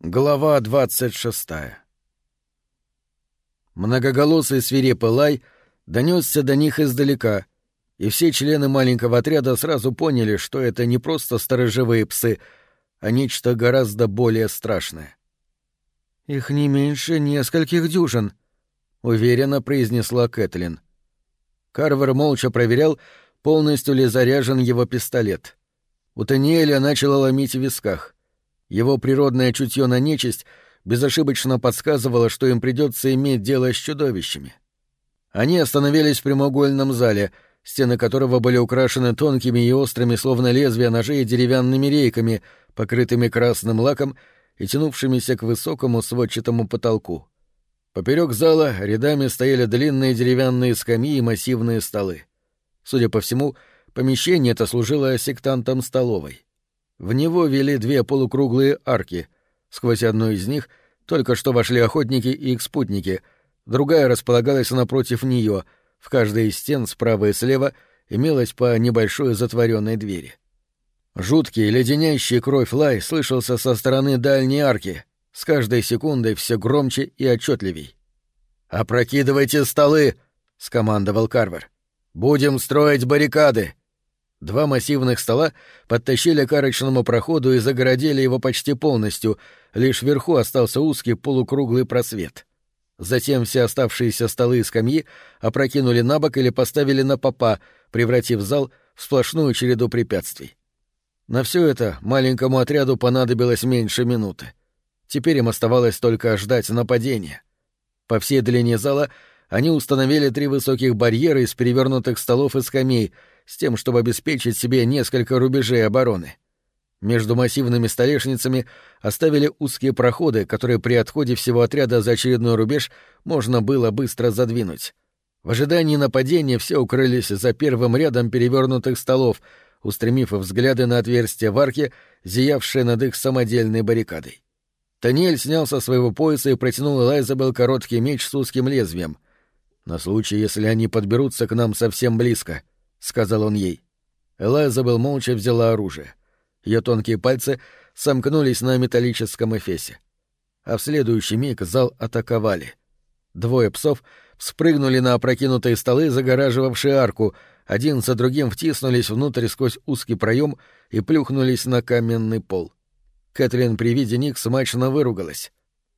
Глава двадцать шестая Многоголосый свирепый лай донесся до них издалека, и все члены маленького отряда сразу поняли, что это не просто сторожевые псы, а нечто гораздо более страшное. «Их не меньше нескольких дюжин», — уверенно произнесла Кэтлин. Карвер молча проверял, полностью ли заряжен его пистолет. У Таниэля начало ломить в висках. Его природное чутье на нечисть безошибочно подсказывало, что им придется иметь дело с чудовищами. Они остановились в прямоугольном зале, стены которого были украшены тонкими и острыми, словно лезвия ножей, деревянными рейками, покрытыми красным лаком и тянувшимися к высокому сводчатому потолку. Поперек зала рядами стояли длинные деревянные скамьи и массивные столы. Судя по всему, помещение это служило сектантом столовой. В него вели две полукруглые арки. Сквозь одну из них только что вошли охотники и их спутники, другая располагалась напротив нее, в каждой из стен справа и слева имелась по небольшой затворенной двери. Жуткий, леденящий кровь лай слышался со стороны дальней арки, с каждой секундой все громче и отчетливей. «Опрокидывайте столы!» — скомандовал Карвер. «Будем строить баррикады!» Два массивных стола подтащили к арочному проходу и загородили его почти полностью, лишь вверху остался узкий полукруглый просвет. Затем все оставшиеся столы и скамьи опрокинули на бок или поставили на попа, превратив зал в сплошную череду препятствий. На все это маленькому отряду понадобилось меньше минуты. Теперь им оставалось только ждать нападения. По всей длине зала они установили три высоких барьера из перевернутых столов и скамей — с тем, чтобы обеспечить себе несколько рубежей обороны. Между массивными столешницами оставили узкие проходы, которые при отходе всего отряда за очередной рубеж можно было быстро задвинуть. В ожидании нападения все укрылись за первым рядом перевернутых столов, устремив взгляды на отверстие в арке, зиявшее над их самодельной баррикадой. Таниэль снял со своего пояса и протянул Элайзабел короткий меч с узким лезвием. На случай, если они подберутся к нам совсем близко —— сказал он ей. Элайзабел молча взяла оружие. Ее тонкие пальцы сомкнулись на металлическом эфесе. А в следующий миг зал атаковали. Двое псов спрыгнули на опрокинутые столы, загораживавшие арку, один за другим втиснулись внутрь сквозь узкий проем и плюхнулись на каменный пол. Кэтрин при виде них смачно выругалась.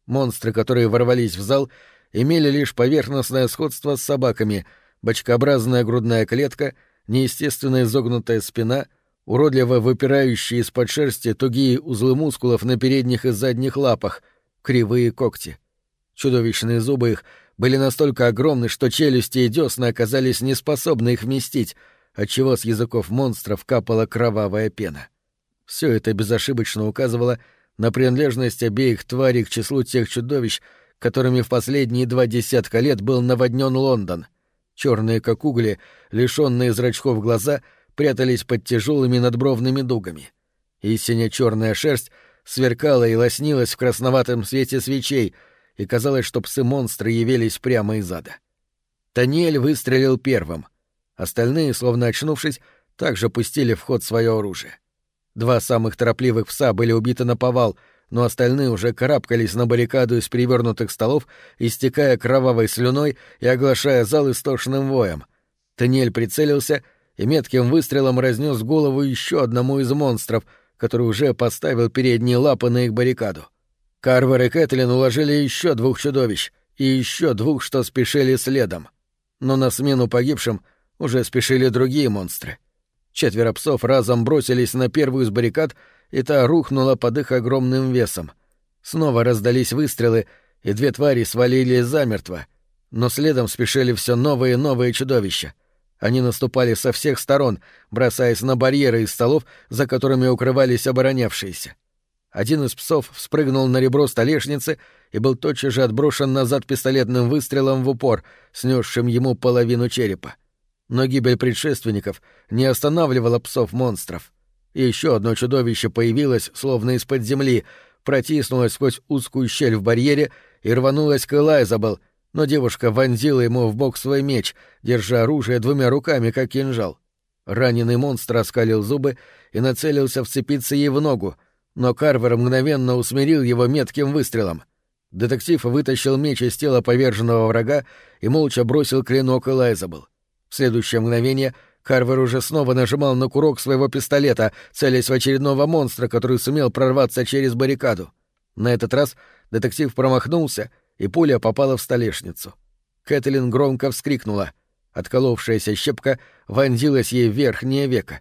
Монстры, которые ворвались в зал, имели лишь поверхностное сходство с собаками, бочкообразная грудная клетка — неестественно изогнутая спина, уродливо выпирающие из-под шерсти тугие узлы мускулов на передних и задних лапах, кривые когти. Чудовищные зубы их были настолько огромны, что челюсти и десны оказались неспособны их вместить, отчего с языков монстров капала кровавая пена. Все это безошибочно указывало на принадлежность обеих тварей к числу тех чудовищ, которыми в последние два десятка лет был наводнен Лондон — Черные, как угли, лишенные зрачков глаза прятались под тяжелыми надбровными дугами. И сине-черная шерсть сверкала и лоснилась в красноватом свете свечей, и казалось, что псы-монстры явились прямо из ада. Таниэль выстрелил первым. Остальные, словно очнувшись, также пустили в ход свое оружие. Два самых торопливых пса были убиты на повал — но остальные уже карабкались на баррикаду из перевернутых столов, истекая кровавой слюной и оглашая зал истошным воем. Танель прицелился и метким выстрелом разнес голову еще одному из монстров, который уже поставил передние лапы на их баррикаду. Карвер и Кэтлин уложили еще двух чудовищ и еще двух, что спешили следом. Но на смену погибшим уже спешили другие монстры. Четверо псов разом бросились на первую из баррикад — и та рухнула под их огромным весом. Снова раздались выстрелы, и две твари свалились замертво, но следом спешили все новые и новые чудовища. Они наступали со всех сторон, бросаясь на барьеры из столов, за которыми укрывались оборонявшиеся. Один из псов вспрыгнул на ребро столешницы и был тотчас же отброшен назад пистолетным выстрелом в упор, снесшим ему половину черепа. Но гибель предшественников не останавливала псов-монстров. Еще одно чудовище появилось, словно из-под земли, протиснулось сквозь узкую щель в барьере и рванулось к Элайзабел, но девушка вонзила ему в бок свой меч, держа оружие двумя руками, как кинжал. Раненый монстр оскалил зубы и нацелился вцепиться ей в ногу, но Карвер мгновенно усмирил его метким выстрелом. Детектив вытащил меч из тела поверженного врага и молча бросил клинок Элайзабл. В следующее мгновение Карвер уже снова нажимал на курок своего пистолета, целясь в очередного монстра, который сумел прорваться через баррикаду. На этот раз детектив промахнулся, и пуля попала в столешницу. Кэтлин громко вскрикнула. Отколовшаяся щепка вонзилась ей в верхнее веко.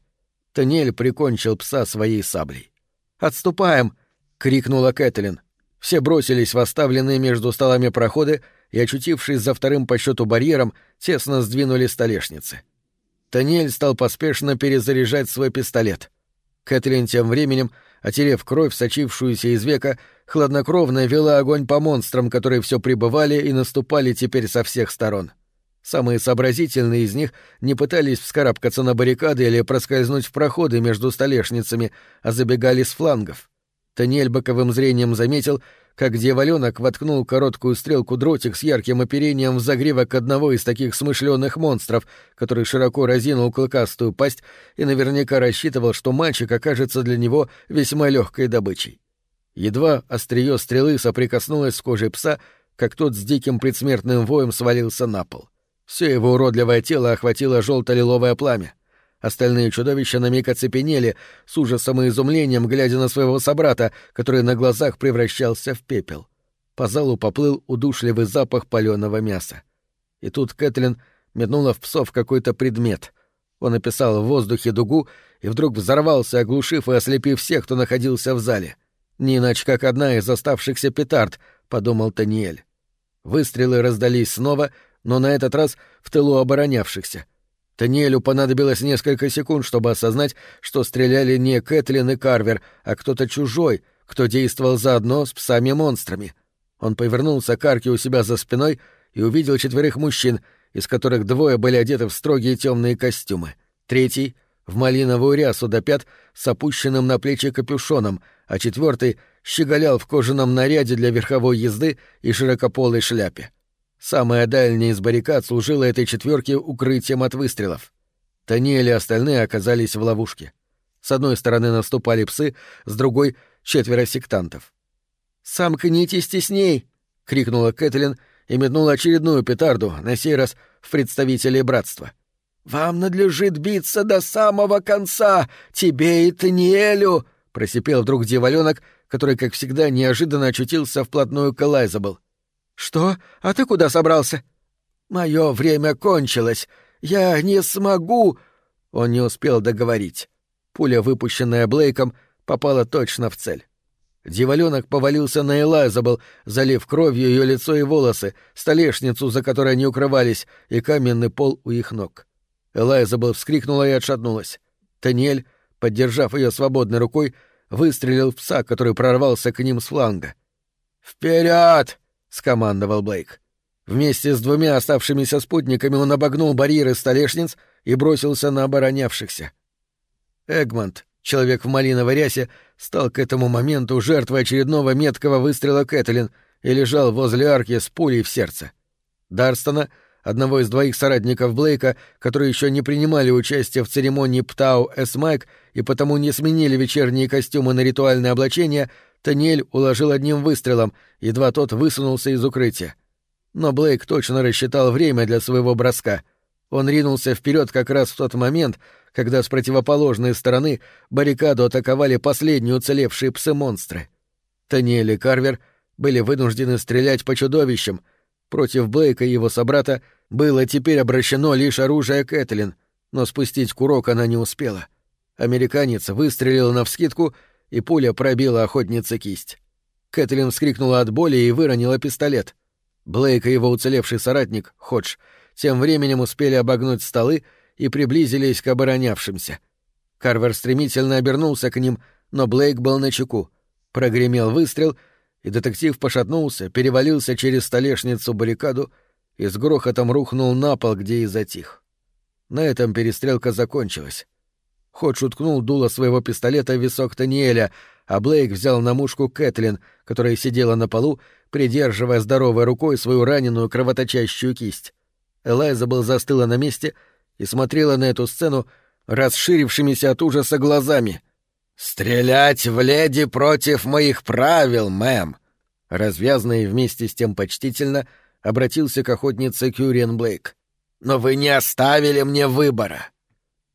Танель прикончил пса своей саблей. «Отступаем!» — крикнула Кэтлин. Все бросились в оставленные между столами проходы и, очутившись за вторым по счету барьером, тесно сдвинули столешницы. Танель стал поспешно перезаряжать свой пистолет. Кэтлин тем временем, отерев кровь, сочившуюся из века, хладнокровно вела огонь по монстрам, которые все пребывали и наступали теперь со всех сторон. Самые сообразительные из них не пытались вскарабкаться на баррикады или проскользнуть в проходы между столешницами, а забегали с флангов. Таниэль боковым зрением заметил, как дьяволенок воткнул короткую стрелку дротик с ярким оперением в загривок одного из таких смышленых монстров, который широко разинул клыкастую пасть и наверняка рассчитывал, что мальчик окажется для него весьма легкой добычей. Едва острие стрелы соприкоснулось с кожей пса, как тот с диким предсмертным воем свалился на пол. Все его уродливое тело охватило желто-лиловое пламя. Остальные чудовища на миг оцепенели, с ужасом и изумлением, глядя на своего собрата, который на глазах превращался в пепел. По залу поплыл удушливый запах паленого мяса. И тут Кэтлин метнула в псов какой-то предмет. Он описал в воздухе дугу и вдруг взорвался, оглушив и ослепив всех, кто находился в зале. «Не иначе, как одна из оставшихся петард», — подумал Таниэль. Выстрелы раздались снова, но на этот раз в тылу оборонявшихся — Таниэлю понадобилось несколько секунд, чтобы осознать, что стреляли не Кэтлин и Карвер, а кто-то чужой, кто действовал заодно с псами-монстрами. Он повернулся к арке у себя за спиной и увидел четверых мужчин, из которых двое были одеты в строгие темные костюмы. Третий — в малиновую рясу до пят с опущенным на плечи капюшоном, а четвертый щеголял в кожаном наряде для верховой езды и широкополой шляпе. Самая дальняя из баррикад служила этой четверке укрытием от выстрелов. Таниэль и остальные оказались в ловушке. С одной стороны наступали псы, с другой — четверо сектантов. «Сомкнитесь тесней!» — крикнула Кэтлин и метнула очередную петарду, на сей раз в представителей братства. «Вам надлежит биться до самого конца, тебе и Таниэлю!» — просипел вдруг дьяволёнок, который, как всегда, неожиданно очутился вплотную к Элайзабл. «Что? А ты куда собрался?» «Мое время кончилось. Я не смогу...» Он не успел договорить. Пуля, выпущенная Блейком, попала точно в цель. Дьяволёнок повалился на Элайзабл, залив кровью ее лицо и волосы, столешницу, за которой они укрывались, и каменный пол у их ног. Элайзабл вскрикнула и отшатнулась. Таниэль, поддержав ее свободной рукой, выстрелил в пса, который прорвался к ним с фланга. «Вперед!» — скомандовал Блейк. Вместе с двумя оставшимися спутниками он обогнул барьеры столешниц и бросился на оборонявшихся. Эгмонт, человек в малиновой рясе, стал к этому моменту жертвой очередного меткого выстрела Кэтлин и лежал возле арки с пулей в сердце. Дарстона, одного из двоих соратников Блейка, которые еще не принимали участие в церемонии Птау Эсмайк и потому не сменили вечерние костюмы на ритуальное облачение, — Таниэль уложил одним выстрелом, едва тот высунулся из укрытия. Но Блейк точно рассчитал время для своего броска. Он ринулся вперед как раз в тот момент, когда с противоположной стороны баррикаду атаковали последние уцелевшие псы-монстры. Таниэль и Карвер были вынуждены стрелять по чудовищам. Против Блейка и его собрата было теперь обращено лишь оружие Кэтлин, но спустить курок она не успела. Американец выстрелил навскидку — и пуля пробила охотнице кисть. Кэтлин вскрикнула от боли и выронила пистолет. Блейк и его уцелевший соратник, Ходж, тем временем успели обогнуть столы и приблизились к оборонявшимся. Карвер стремительно обернулся к ним, но Блейк был на чеку. Прогремел выстрел, и детектив пошатнулся, перевалился через столешницу баррикаду и с грохотом рухнул на пол, где и затих. На этом перестрелка закончилась. Ходж уткнул дуло своего пистолета в висок Таниэля, а Блейк взял на мушку Кэтлин, которая сидела на полу, придерживая здоровой рукой свою раненую кровоточащую кисть. Элайза был застыла на месте и смотрела на эту сцену расширившимися от ужаса глазами. «Стрелять в леди против моих правил, мэм!» Развязно и вместе с тем почтительно обратился к охотнице Кюриен Блейк. «Но вы не оставили мне выбора!»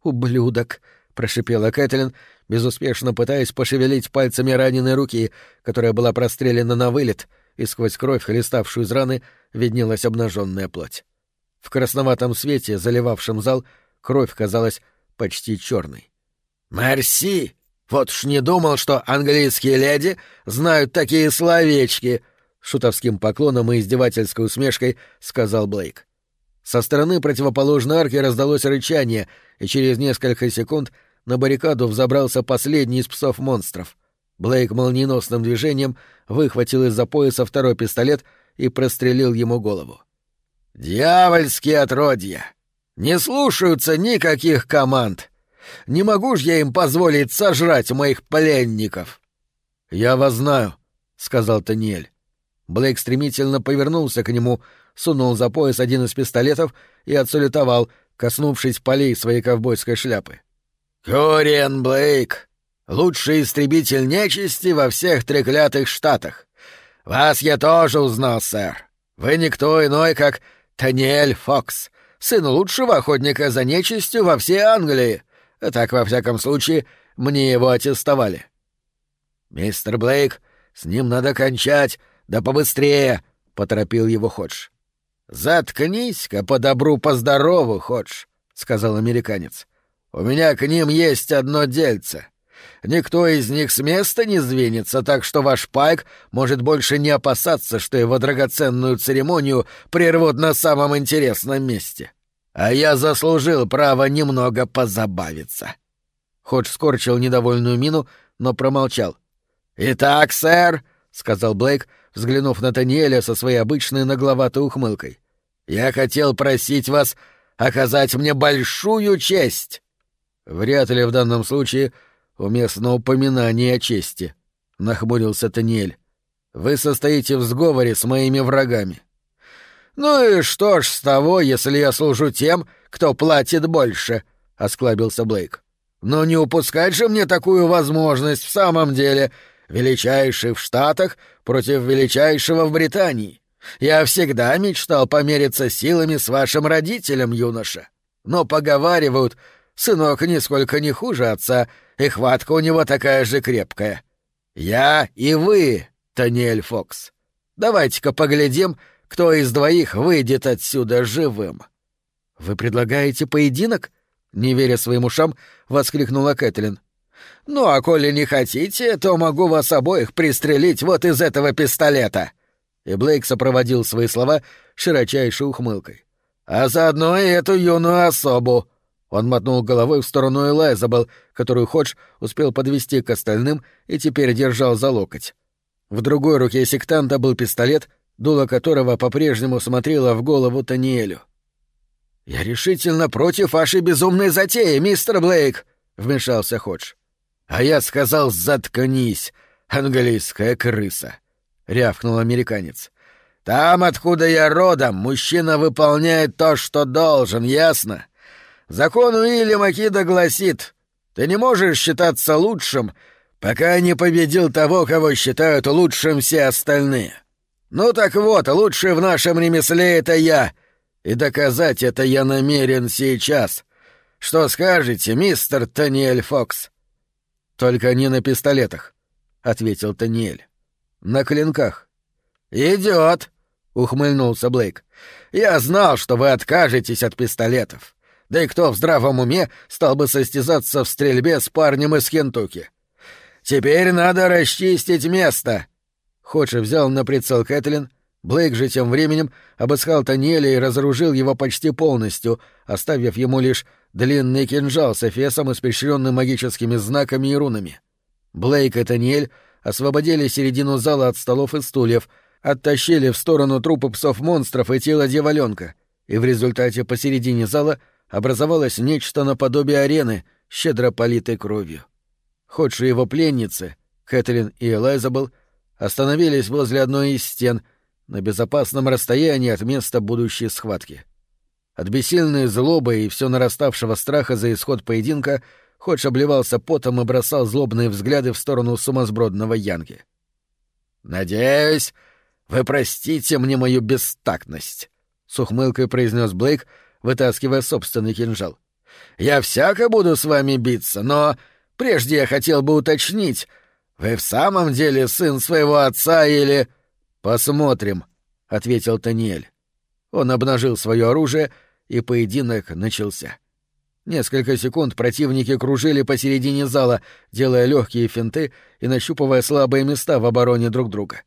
«Ублюдок!» — прошипела Кэтлин, безуспешно пытаясь пошевелить пальцами раненой руки, которая была прострелена на вылет, и сквозь кровь, хлеставшую из раны, виднелась обнаженная плоть. В красноватом свете, заливавшем зал, кровь казалась почти черной. «Мерси! Вот уж не думал, что английские леди знают такие словечки!» — шутовским поклоном и издевательской усмешкой сказал Блейк. Со стороны противоположной арки раздалось рычание, и через несколько секунд на баррикаду взобрался последний из псов-монстров. Блейк молниеносным движением выхватил из-за пояса второй пистолет и прострелил ему голову. «Дьявольские отродья! Не слушаются никаких команд! Не могу ж я им позволить сожрать моих пленников!» «Я вас знаю», — сказал Таниэль. Блейк стремительно повернулся к нему, сунул за пояс один из пистолетов и отсулетовал, коснувшись полей своей ковбойской шляпы. «Кориан Блейк, лучший истребитель нечисти во всех треклятых штатах. Вас я тоже узнал, сэр. Вы никто иной, как Таниэль Фокс, сын лучшего охотника за нечистью во всей Англии. Так, во всяком случае, мне его аттестовали». «Мистер Блейк, с ним надо кончать, да побыстрее», — поторопил его Ходж. «Заткнись-ка по добру, по здорову, Ходж», — сказал американец. «У меня к ним есть одно дельце. Никто из них с места не сдвинется, так что ваш Пайк может больше не опасаться, что его драгоценную церемонию прервут на самом интересном месте. А я заслужил право немного позабавиться». Ходж скорчил недовольную мину, но промолчал. «Итак, сэр», — сказал Блейк, взглянув на Таниэля со своей обычной нагловатой ухмылкой, — «я хотел просить вас оказать мне большую честь». «Вряд ли в данном случае уместно упоминание о чести», — нахмурился Таниэль. «Вы состоите в сговоре с моими врагами». «Ну и что ж с того, если я служу тем, кто платит больше?» — осклабился Блейк. «Но не упускать же мне такую возможность в самом деле, величайший в Штатах против величайшего в Британии. Я всегда мечтал помериться силами с вашим родителем, юноша. Но поговаривают, сынок нисколько не хуже отца, и хватка у него такая же крепкая. Я и вы, Таниэль Фокс. Давайте-ка поглядим, кто из двоих выйдет отсюда живым. — Вы предлагаете поединок? — не веря своим ушам, воскликнула Кэтлин. — Ну, а коли не хотите, то могу вас обоих пристрелить вот из этого пистолета. И Блейк сопроводил свои слова широчайшей ухмылкой. — А заодно и эту юную особу. Он мотнул головой в сторону Элайзабел, которую Ходж успел подвести к остальным и теперь держал за локоть. В другой руке сектанта был пистолет, дуло которого по-прежнему смотрело в голову Таниэлю. «Я решительно против вашей безумной затеи, мистер Блейк!» — вмешался Ходж. «А я сказал, заткнись, английская крыса!» — рявкнул американец. «Там, откуда я родом, мужчина выполняет то, что должен, ясно? Закон Уильяма Кида гласит, ты не можешь считаться лучшим, пока не победил того, кого считают лучшим все остальные. Ну так вот, лучший в нашем ремесле — это я, и доказать это я намерен сейчас. Что скажете, мистер Таниэль Фокс?» «Только не на пистолетах», — ответил Таниэль. «На клинках». «Идет», — ухмыльнулся Блейк. «Я знал, что вы откажетесь от пистолетов. Да и кто в здравом уме стал бы состязаться в стрельбе с парнем из Кентукки? Теперь надо расчистить место. Ходж взял на прицел Кэтлин, Блейк же тем временем обыскал Таниэля и разоружил его почти полностью, оставив ему лишь длинный кинжал с эфесом, испещренным магическими знаками и рунами. Блейк и Таниэль освободили середину зала от столов и стульев, оттащили в сторону трупы псов-монстров и тело дьяволенка, и в результате посередине зала — образовалось нечто наподобие арены, щедро политой кровью. Ходшие его пленницы, Кэтлин и Элайзабел, остановились возле одной из стен на безопасном расстоянии от места будущей схватки. От бессильной злобы и все нараставшего страха за исход поединка Ходж обливался потом и бросал злобные взгляды в сторону сумасбродного Янки. «Надеюсь, вы простите мне мою бестактность», — с ухмылкой произнес Блейк, вытаскивая собственный кинжал. «Я всяко буду с вами биться, но прежде я хотел бы уточнить, вы в самом деле сын своего отца или...» «Посмотрим», — ответил Таниэль. Он обнажил свое оружие, и поединок начался. Несколько секунд противники кружили посередине зала, делая легкие финты и нащупывая слабые места в обороне друг друга.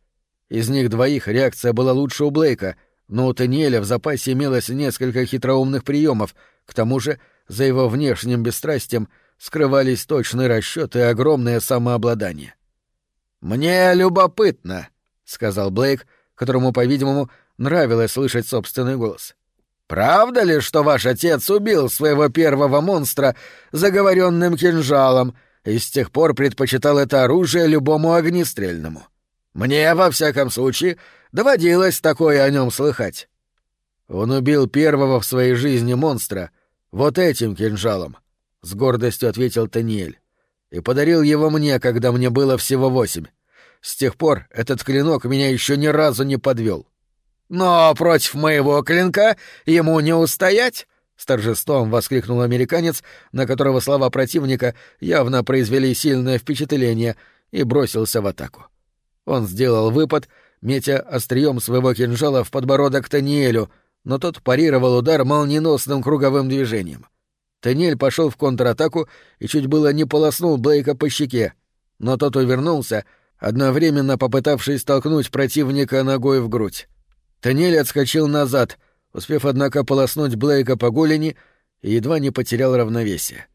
Из них двоих реакция была лучше у Блейка, но у Таниэля в запасе имелось несколько хитроумных приемов, к тому же за его внешним бесстрастием скрывались точный расчет и огромное самообладание. «Мне любопытно», — сказал Блейк, которому, по-видимому, нравилось слышать собственный голос. «Правда ли, что ваш отец убил своего первого монстра заговоренным кинжалом и с тех пор предпочитал это оружие любому огнестрельному? Мне, во всяком случае, доводилось такое о нем слыхать». Он убил первого в своей жизни монстра вот этим кинжалом, — с гордостью ответил Таниэль, — и подарил его мне, когда мне было всего восемь. С тех пор этот клинок меня еще ни разу не подвел. «Но против моего клинка ему не устоять!» — с торжеством воскликнул американец, на которого слова противника явно произвели сильное впечатление, и бросился в атаку. Он сделал выпад, метя острием своего кинжала в подбородок Таниэлю, но тот парировал удар молниеносным круговым движением. Таниэль пошел в контратаку и чуть было не полоснул Блейка по щеке, но тот увернулся, одновременно попытавшись толкнуть противника ногой в грудь. Танель отскочил назад, успев, однако, полоснуть Блейка по голени и едва не потерял равновесие.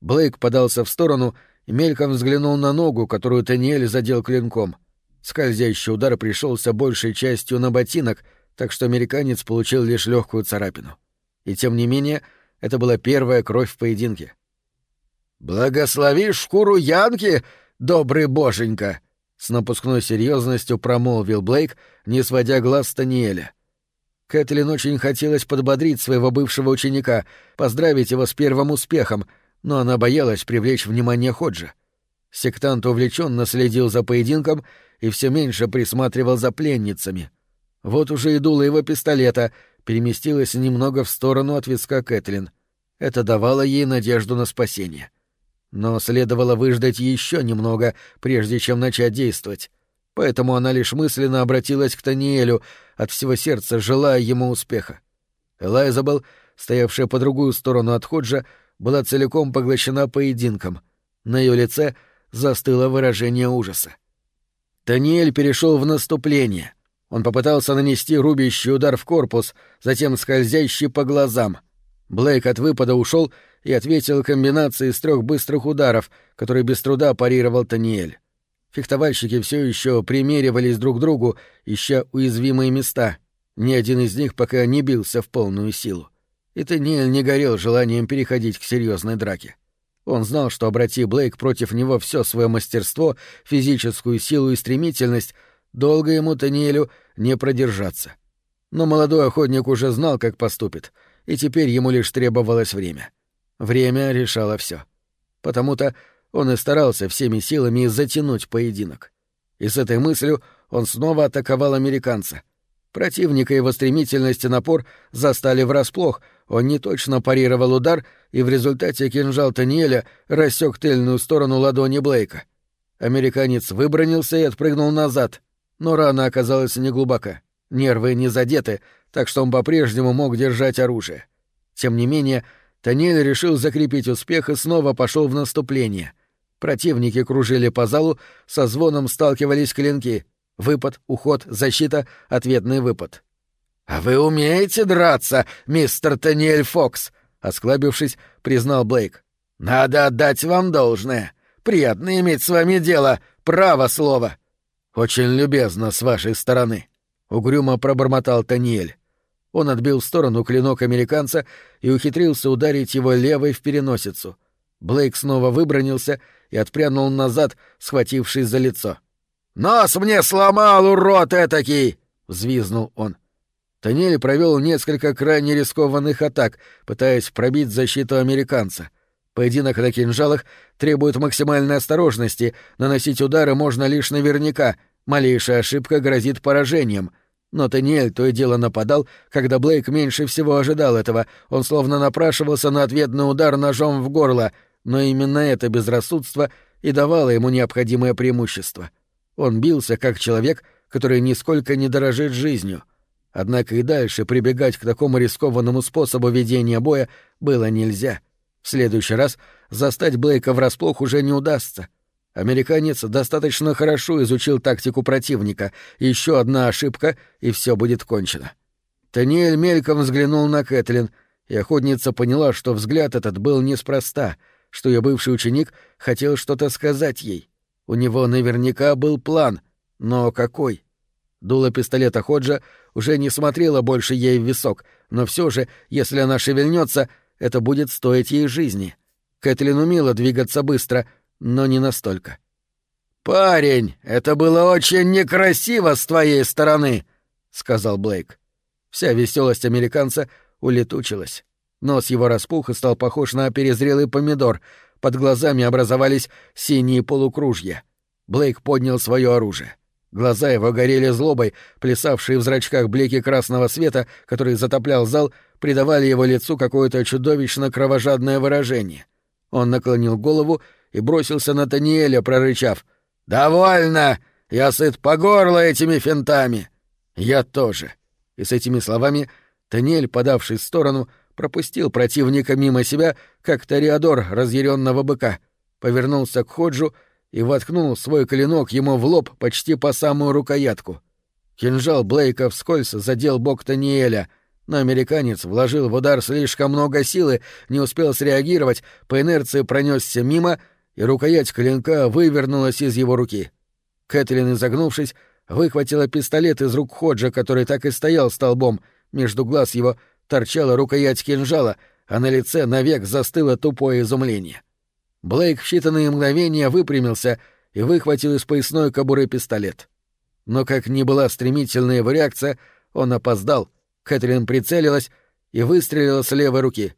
Блейк подался в сторону и мельком взглянул на ногу, которую Таниэль задел клинком. Скользящий удар пришелся большей частью на ботинок, так что американец получил лишь легкую царапину. И тем не менее, это была первая кровь в поединке. «Благослови шкуру Янки, добрый боженька!» с напускной серьезностью промолвил Блейк, не сводя глаз с Таниэля. Кэтлин очень хотелось подбодрить своего бывшего ученика, поздравить его с первым успехом, но она боялась привлечь внимание Ходжа. Сектант увлеченно следил за поединком и все меньше присматривал за пленницами. Вот уже и дуло его пистолета переместилось немного в сторону от виска Кэтлин. Это давало ей надежду на спасение. — но следовало выждать еще немного, прежде чем начать действовать. Поэтому она лишь мысленно обратилась к Таниэлю, от всего сердца желая ему успеха. Элайзабел, стоявшая по другую сторону от Ходжа, была целиком поглощена поединком. На ее лице застыло выражение ужаса. Таниэль перешел в наступление. Он попытался нанести рубящий удар в корпус, затем скользящий по глазам. Блейк от выпада ушел и ответил комбинацией из трех быстрых ударов, которые без труда парировал Таниэль. Фехтовальщики все еще примеривались друг к другу, ища уязвимые места. Ни один из них пока не бился в полную силу. И Таниэль не горел желанием переходить к серьезной драке. Он знал, что обрати Блейк против него все свое мастерство, физическую силу и стремительность, долго ему Таниэлю не продержаться. Но молодой охотник уже знал, как поступит, и теперь ему лишь требовалось время — Время решало все. Потому-то он и старался всеми силами затянуть поединок. И с этой мыслью он снова атаковал американца. Противника его стремительность и напор застали врасплох, он не точно парировал удар, и в результате кинжал Таниэля рассек тыльную сторону ладони Блейка. Американец выбронился и отпрыгнул назад, но рана оказалась неглубока. Нервы не задеты, так что он по-прежнему мог держать оружие. Тем не менее, Танель решил закрепить успех и снова пошел в наступление. Противники кружили по залу, со звоном сталкивались клинки. Выпад, уход, защита, ответный выпад. «А вы умеете драться, мистер Таниэль Фокс?» — осклабившись, признал Блейк. «Надо отдать вам должное. Приятно иметь с вами дело, право слово». «Очень любезно с вашей стороны», — угрюмо пробормотал Таниэль. Он отбил в сторону клинок американца и ухитрился ударить его левой в переносицу. Блейк снова выбронился и отпрянул назад, схватившись за лицо. «Нос мне сломал, урод этакий!» — взвизнул он. Танель провел несколько крайне рискованных атак, пытаясь пробить защиту американца. Поединок на кинжалах требует максимальной осторожности, наносить удары можно лишь наверняка, малейшая ошибка грозит поражением. Но Таниэль то и дело нападал, когда Блейк меньше всего ожидал этого, он словно напрашивался на ответный удар ножом в горло, но именно это безрассудство и давало ему необходимое преимущество. Он бился как человек, который нисколько не дорожит жизнью. Однако и дальше прибегать к такому рискованному способу ведения боя было нельзя — в следующий раз застать Блейка врасплох уже не удастся. Американец достаточно хорошо изучил тактику противника. Еще одна ошибка, и все будет кончено. Таниэль мельком взглянул на Кэтлин, и охотница поняла, что взгляд этот был неспроста, что ее бывший ученик хотел что-то сказать ей. У него наверняка был план, но какой? Дуло пистолета Ходжа уже не смотрело больше ей в висок, но все же, если она шевельнется, это будет стоить ей жизни. Кэтлин умела двигаться быстро, но не настолько. «Парень, это было очень некрасиво с твоей стороны», — сказал Блейк. Вся веселость американца улетучилась. Нос его распух и стал похож на перезрелый помидор, под глазами образовались синие полукружья. Блейк поднял свое оружие. Глаза его горели злобой, плясавшие в зрачках блики красного света, который затоплял зал, придавали его лицу какое-то чудовищно кровожадное выражение. Он наклонил голову и бросился на Таниэля, прорычав. «Довольно! Я сыт по горло этими финтами!» «Я тоже!» И с этими словами Таниэль, подавшись в сторону, пропустил противника мимо себя, как ториадор разъяренного быка, повернулся к Ходжу и воткнул свой клинок ему в лоб почти по самую рукоятку. Кинжал Блейка вскользь задел бок Таниэля — но американец вложил в удар слишком много силы, не успел среагировать, по инерции пронесся мимо, и рукоять клинка вывернулась из его руки. Кэтлин, изогнувшись, выхватила пистолет из рук Ходжа, который так и стоял столбом, между глаз его торчала рукоять кинжала, а на лице навек застыло тупое изумление. Блейк в считанные мгновения выпрямился и выхватил из поясной кобуры пистолет. Но как ни была стремительная его реакция, он опоздал — Кэтрин прицелилась и выстрелила с левой руки.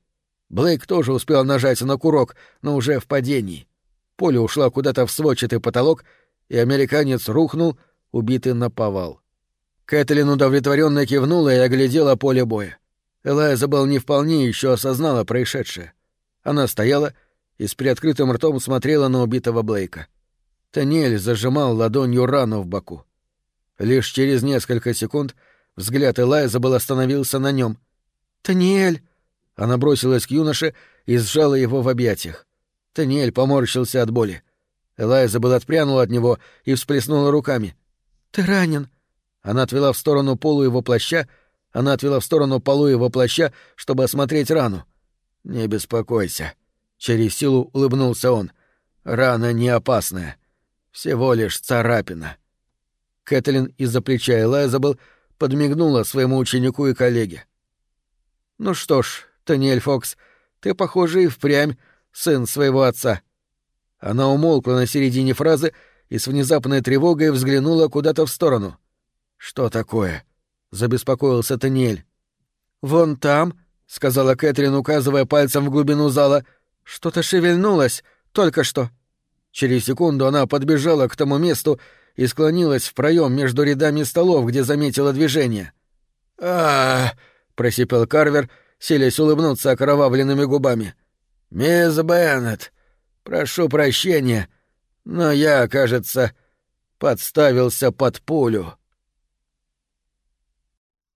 Блейк тоже успел нажать на курок, но уже в падении. Поле ушла куда-то в сводчатый потолок, и американец рухнул, убитый на повал. Кэтлин удовлетворенно кивнула и оглядела поле боя. Элайза был не вполне еще осознала происшедшее. Она стояла и с приоткрытым ртом смотрела на убитого Блейка. Таниэль зажимал ладонью рану в боку. Лишь через несколько секунд — Взгляд Элайза был остановился на нем. «Таниэль!» Она бросилась к юноше и сжала его в объятиях. Таниэль поморщился от боли. Элайза был отпрянула от него и всплеснула руками. «Ты ранен!» Она отвела в сторону полу его плаща, она отвела в сторону полу его плаща, чтобы осмотреть рану. «Не беспокойся», — через силу улыбнулся он. «Рана не опасная. Всего лишь царапина». Кэтлин из-за плеча Элайзабел подмигнула своему ученику и коллеге. «Ну что ж, Таниэль Фокс, ты, похоже, и впрямь сын своего отца». Она умолкла на середине фразы и с внезапной тревогой взглянула куда-то в сторону. «Что такое?» — забеспокоился Таниэль. «Вон там», — сказала Кэтрин, указывая пальцем в глубину зала, — «что-то шевельнулось только что». Через секунду она подбежала к тому месту и склонилась в проем между рядами столов, где заметила движение. а просипел Карвер, селись улыбнуться окровавленными губами. «Мисс Беннет, прошу прощения, но я, кажется, подставился под пулю».